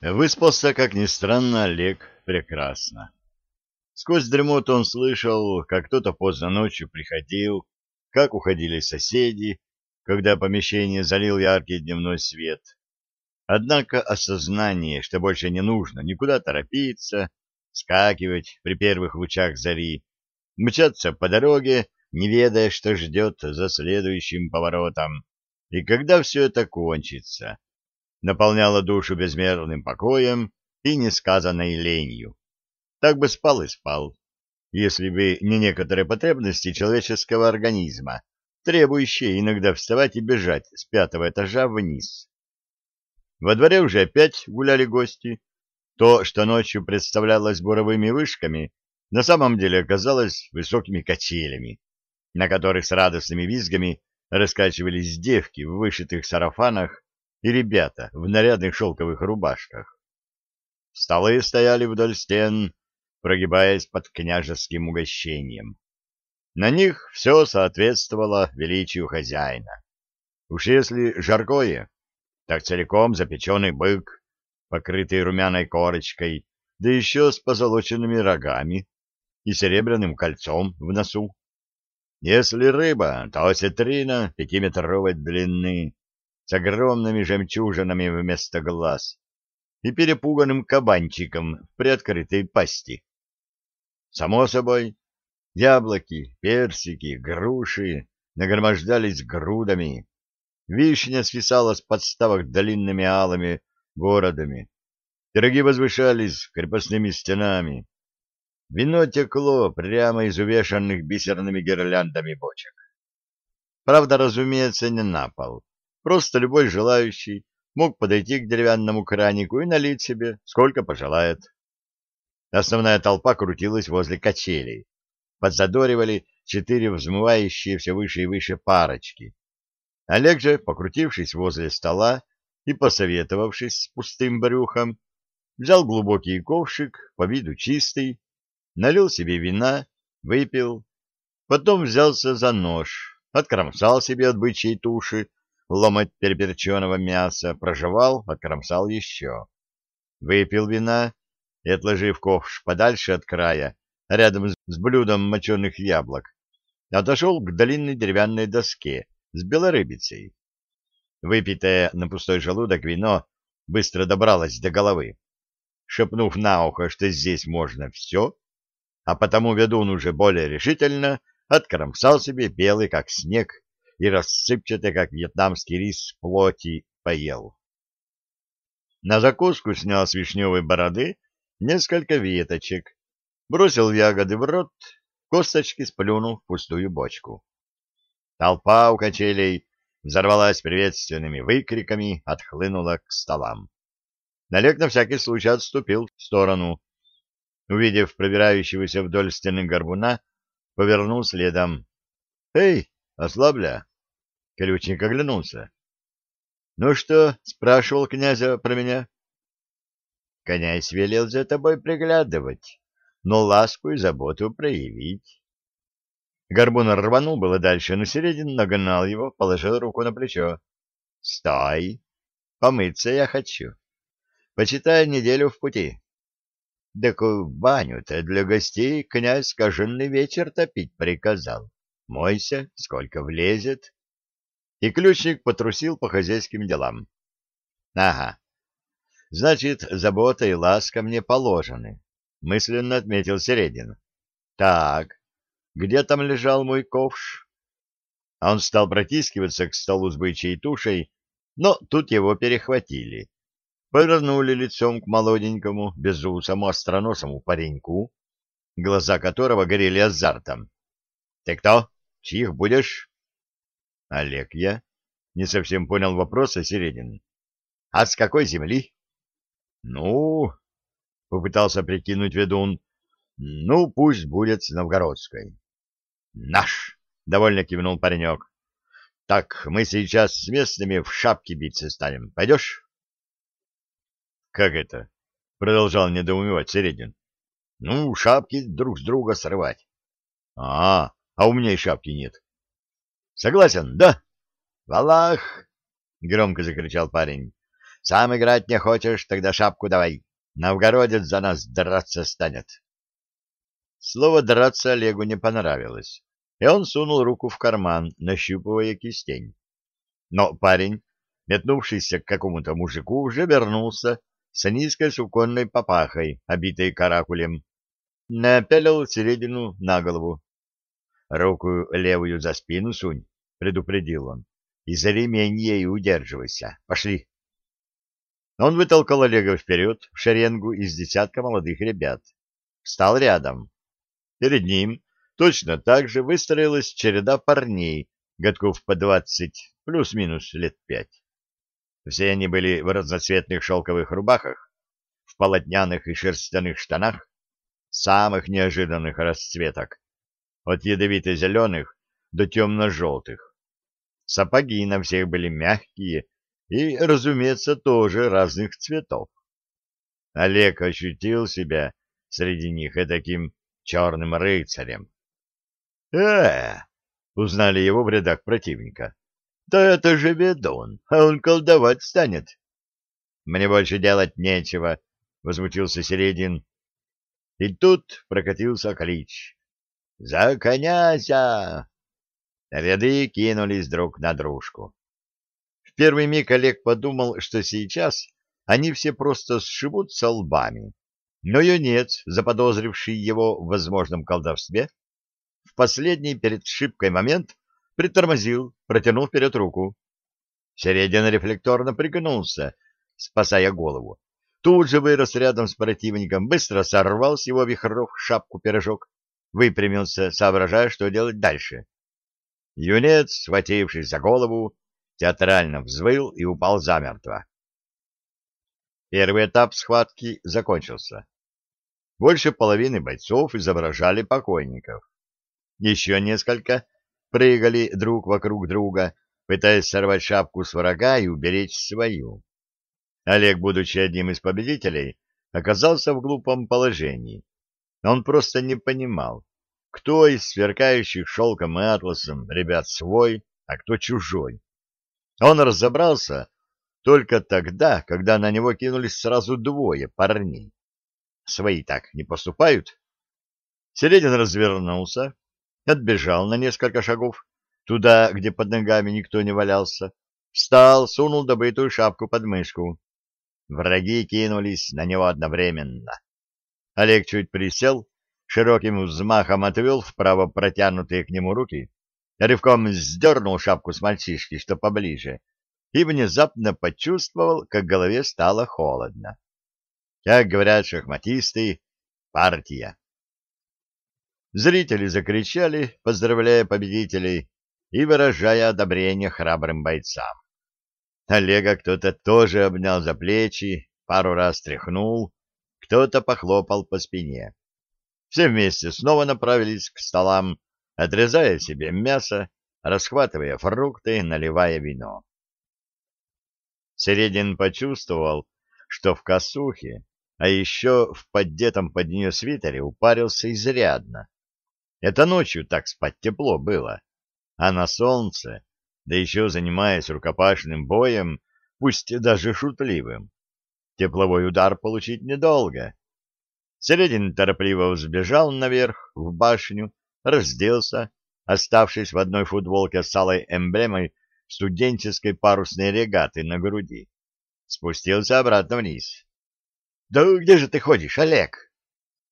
Выспался, как ни странно, Олег прекрасно. Сквозь дремоту он слышал, как кто-то поздно ночью приходил, как уходили соседи, когда помещение залил яркий дневной свет. Однако осознание, что больше не нужно никуда торопиться, скакивать при первых лучах зари, мчаться по дороге, не ведая, что ждет за следующим поворотом, и когда все это кончится, наполняло душу безмерным покоем и несказанной ленью. Так бы спал и спал, если бы не некоторые потребности человеческого организма, требующие иногда вставать и бежать с пятого этажа вниз. Во дворе уже опять гуляли гости. То, что ночью представлялось буровыми вышками, на самом деле оказалось высокими качелями, на которых с радостными визгами раскачивались девки в вышитых сарафанах и ребята в нарядных шелковых рубашках. Столы стояли вдоль стен, прогибаясь под княжеским угощением. На них все соответствовало величию хозяина. Уж если жаркое, так целиком запеченный бык, покрытый румяной корочкой, да еще с позолоченными рогами и серебряным кольцом в носу. Если рыба, то осетрина пятиметровой длины, с огромными жемчужинами вместо глаз и перепуганным кабанчиком в приоткрытой пасти. Само собой, яблоки, персики, груши нагромождались грудами, вишня свисала с подставок длинными алыми городами, пироги возвышались крепостными стенами, вино текло прямо из увешанных бисерными гирляндами бочек. Правда, разумеется, не на пол, Просто любой желающий мог подойти к деревянному кранику и налить себе, сколько пожелает. Основная толпа крутилась возле качелей. Подзадоривали четыре взмывающие все выше и выше парочки. Олег же, покрутившись возле стола и посоветовавшись с пустым брюхом, взял глубокий ковшик, по виду чистый, налил себе вина, выпил, потом взялся за нож, откромсал себе от бычьей туши ломоть переперченного мяса, прожевал, откромсал еще. Выпил вина и, отложив ковш подальше от края, рядом с блюдом моченых яблок, отошел к длинной деревянной доске с белорыбицей. Выпитое на пустой желудок вино быстро добралось до головы. Шепнув на ухо, что здесь можно все, а потому ведун уже более решительно откромсал себе белый, как снег, и рассыпчатый, как вьетнамский рис, плоти поел. На закуску снял с вишневой бороды несколько веточек, бросил ягоды в рот, косточки сплюнул в пустую бочку. Толпа у качелей взорвалась приветственными выкриками, отхлынула к столам. Налег на всякий случай отступил в сторону. Увидев пробирающегося вдоль стены горбуна, повернул следом. — Эй, ослабля! Ключник оглянулся. — Ну что, — спрашивал князя про меня? — Князь велел за тобой приглядывать, но ласку и заботу проявить. Горбун рванул было дальше, но Середин нагнал его, положил руку на плечо. — Стой! Помыться я хочу. Почитай неделю в пути. — Так баню-то для гостей князь каженный вечер топить приказал. Мойся, сколько влезет и ключник потрусил по хозяйским делам. Ага. Значит, забота и ласка мне положены, мысленно отметил Середин. Так, где там лежал мой ковш? А он стал протискиваться к столу с бычьей тушей, но тут его перехватили. Повернули лицом к молоденькому, безусому, остроносому пареньку, глаза которого горели азартом. — Ты кто? Чьих будешь? — Олег я. Не совсем понял вопроса Середин. — А с какой земли? — Ну, — попытался прикинуть ведун, — ну, пусть будет с новгородской. — Наш! — довольно кивнул паренек. — Так, мы сейчас с местными в шапки биться станем. Пойдешь? — Как это? — продолжал недоумевать Середин. — Ну, шапки друг с друга срывать. — А, а у меня и шапки нет. Согласен, да? Валах! громко закричал парень. Сам играть не хочешь, тогда шапку давай. Новгородец за нас драться станет. Слово «драться» Олегу не понравилось, и он сунул руку в карман, нащупывая кистень. Но парень, метнувшийся к какому-то мужику, уже вернулся с низкой суконной папахой, обитой каракулем. Напялил середину на голову. «Руку левую за спину сунь», — предупредил он, — «и за ремень ей удерживайся. Пошли». Он вытолкал Олега вперед в шеренгу из десятка молодых ребят. Встал рядом. Перед ним точно так же выстроилась череда парней, годков по двадцать, плюс-минус лет пять. Все они были в разноцветных шелковых рубахах, в полотняных и шерстяных штанах, самых неожиданных расцветок, от ядовито-зеленых до темно-желтых. Сапоги на всех были мягкие и, разумеется, тоже разных цветов. Олег ощутил себя среди них и таким черным рыцарем. э узнали его в рядах противника. «Да это же ведун, а он колдовать станет!» «Мне больше делать нечего», — возмутился Середин. И тут прокатился клич. «За коняся!» Ряды кинулись друг на дружку первый миг Олег подумал, что сейчас они все просто сшибутся лбами. Но юнец, заподозривший его в возможном колдовстве, в последний перед шибкой момент притормозил, протянул вперед руку. Середин рефлекторно пригнулся, спасая голову. Тут же вырос рядом с противником, быстро сорвал с его вихров шапку-пирожок, выпрямился, соображая, что делать дальше. Юнец, схватившись за голову, театрально взвыл и упал замертво. Первый этап схватки закончился. Больше половины бойцов изображали покойников. Еще несколько прыгали друг вокруг друга, пытаясь сорвать шапку с врага и уберечь свою. Олег, будучи одним из победителей, оказался в глупом положении. Он просто не понимал, кто из сверкающих шелком и атласом ребят свой, а кто чужой. Он разобрался только тогда, когда на него кинулись сразу двое парней. Свои так не поступают. Середин развернулся, отбежал на несколько шагов, туда, где под ногами никто не валялся, встал, сунул добытую шапку под мышку. Враги кинулись на него одновременно. Олег чуть присел, широким взмахом отвел вправо протянутые к нему руки рывком сдернул шапку с мальчишки, что поближе, и внезапно почувствовал, как голове стало холодно. Как говорят шахматисты, партия. Зрители закричали, поздравляя победителей и выражая одобрение храбрым бойцам. Олега кто-то тоже обнял за плечи, пару раз тряхнул, кто-то похлопал по спине. Все вместе снова направились к столам, отрезая себе мясо, расхватывая фрукты, наливая вино. Середин почувствовал, что в косухе, а еще в поддетом под нее свитере упарился изрядно. Это ночью так спать тепло было, а на солнце, да еще занимаясь рукопашным боем, пусть даже шутливым, тепловой удар получить недолго. Середин торопливо взбежал наверх, в башню, разделся, оставшись в одной футболке с алой эмблемой студенческой парусной регаты на груди. Спустился обратно вниз. — Да где же ты ходишь, Олег?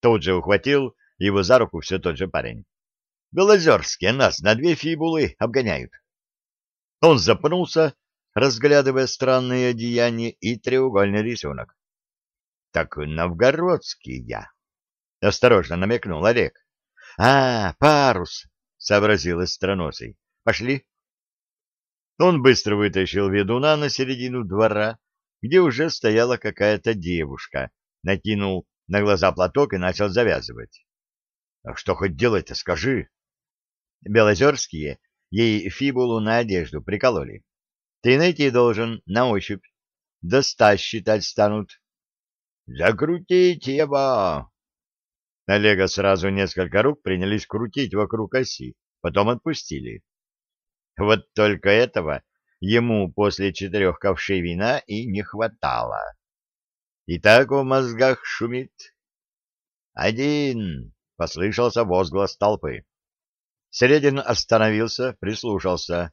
Тут же ухватил его за руку все тот же парень. — Белозерские нас на две фибулы обгоняют. Он запнулся, разглядывая странные одеяния и треугольный рисунок. — Так новгородский я. — осторожно намекнул Олег. — А, парус, — сообразил остроносый. — Пошли. Он быстро вытащил ведуна на середину двора, где уже стояла какая-то девушка, накинул на глаза платок и начал завязывать. — А что хоть делать-то, скажи? Белозерские ей фибулу на одежду прикололи. Ты найти должен на ощупь. До ста считать станут. — Закрутить его! Олега сразу несколько рук принялись крутить вокруг оси, потом отпустили. Вот только этого ему после четырех ковшей вина и не хватало. И так в мозгах шумит. «Один!» — послышался возглас толпы. Середин остановился, прислушался.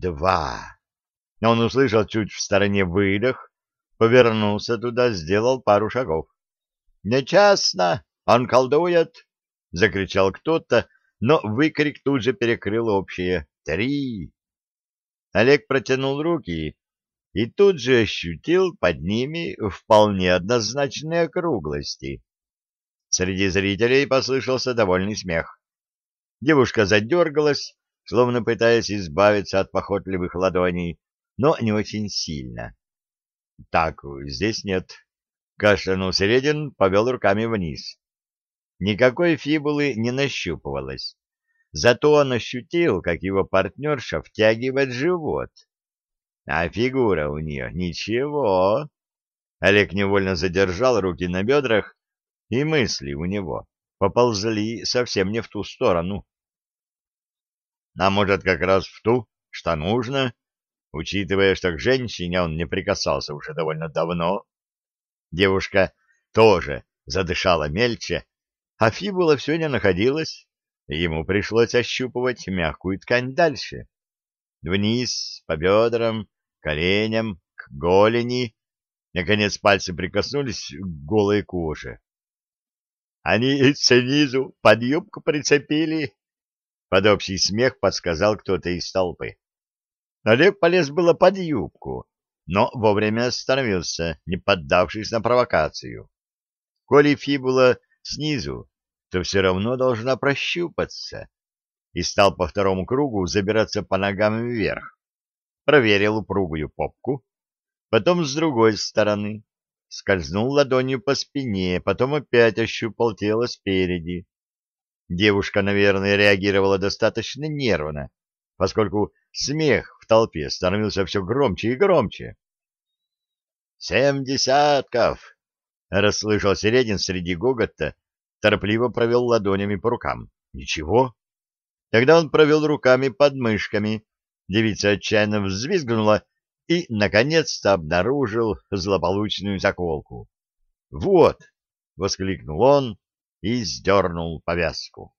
«Два!» Он услышал чуть в стороне выдох, повернулся туда, сделал пару шагов. «Нечестно! Он колдует!» — закричал кто-то, но выкрик тут же перекрыл общее «Три!». Олег протянул руки и тут же ощутил под ними вполне однозначные округлости. Среди зрителей послышался довольный смех. Девушка задергалась, словно пытаясь избавиться от похотливых ладоней, но не очень сильно. — Так, здесь нет. Кашлянул Середин, повел руками вниз. Никакой фибулы не нащупывалось. Зато он ощутил, как его партнерша втягивает живот. А фигура у нее ничего. Олег невольно задержал руки на бедрах, и мысли у него поползли совсем не в ту сторону. А может, как раз в ту, что нужно, учитывая, что к женщине он не прикасался уже довольно давно. Девушка тоже задышала мельче, а фибула все не находилась, и ему пришлось ощупывать мягкую ткань дальше. Вниз, по бедрам, коленям, к голени. Наконец пальцы прикоснулись к голой коже. Они снизу под юбку прицепили. Под общий смех подсказал кто-то из толпы. Олег полез было под юбку, но вовремя остановился, не поддавшись на провокацию. Коли фибула снизу, то все равно должна прощупаться, и стал по второму кругу забираться по ногам вверх. Проверил упругую попку, потом с другой стороны, скользнул ладонью по спине, потом опять ощупал тело спереди. Девушка, наверное, реагировала достаточно нервно, поскольку смех в толпе становился все громче и громче. «Семь десятков!» — расслышал Середин среди гогота, торопливо провел ладонями по рукам. «Ничего». Тогда он провел руками под мышками. Девица отчаянно взвизгнула и, наконец-то, обнаружил злополучную заколку. «Вот!» — воскликнул он и сдернул повязку.